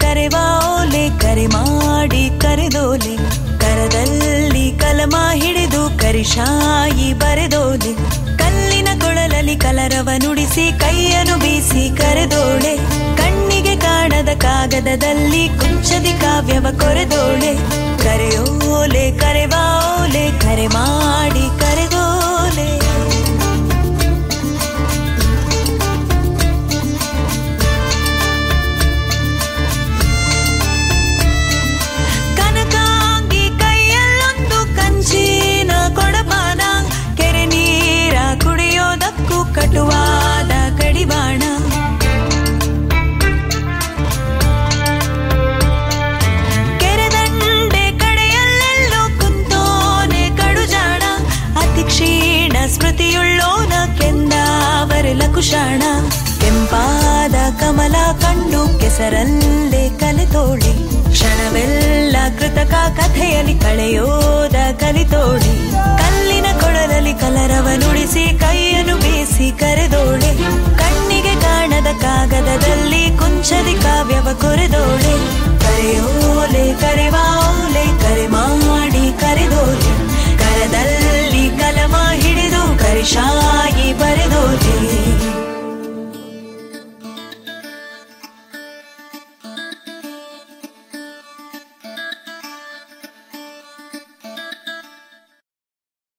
ಕರೆವಾಲೆ ಕರೆ ಮಾಡಿ ಕರೆದೋಲೆ. ಕರದಲ್ಲಿ ಕಲಮ ಹಿಡಿದು ಕರಿಶಾಯಿ ಬರೆದೋಲೆ. ಕಲ್ಲಿನ ಕೊಳಲಲ್ಲಿ ಕಲರವ ನುಡಿಸಿ, ಕೈಯನ್ನು ಬೀಸಿ ಕರೆದೋಳೆ. ಕಣ್ಣಿಗೆ ಕಾಣದ ಕಾಗದದಲ್ಲಿ ಕುಂಚದಿ ಕಾವ್ಯವ ಕೊರೆದೋಳೆ. ಕರೆಯೋಲೆ, ಕರೆವಾಲೆ ಕರೆ ಮಾಡಿ ಸ್ಮೃತಿಯುಳ್ಳೋನ ಕೆಂದಾವರೆಲ ಕುಶಾಣ. ಕೆಂಪಾದ ಕಮಲ ಕಂಡು ಕೆಸರಲ್ಲೇ ಕಲೆತೋಳಿ ಕ್ಷಣವೆಲ್ಲ ಕೃತಕ ಕಥೆಯಲ್ಲಿ ಕಳೆಯೋದ ಕಲಿತೋಳಿ परेशान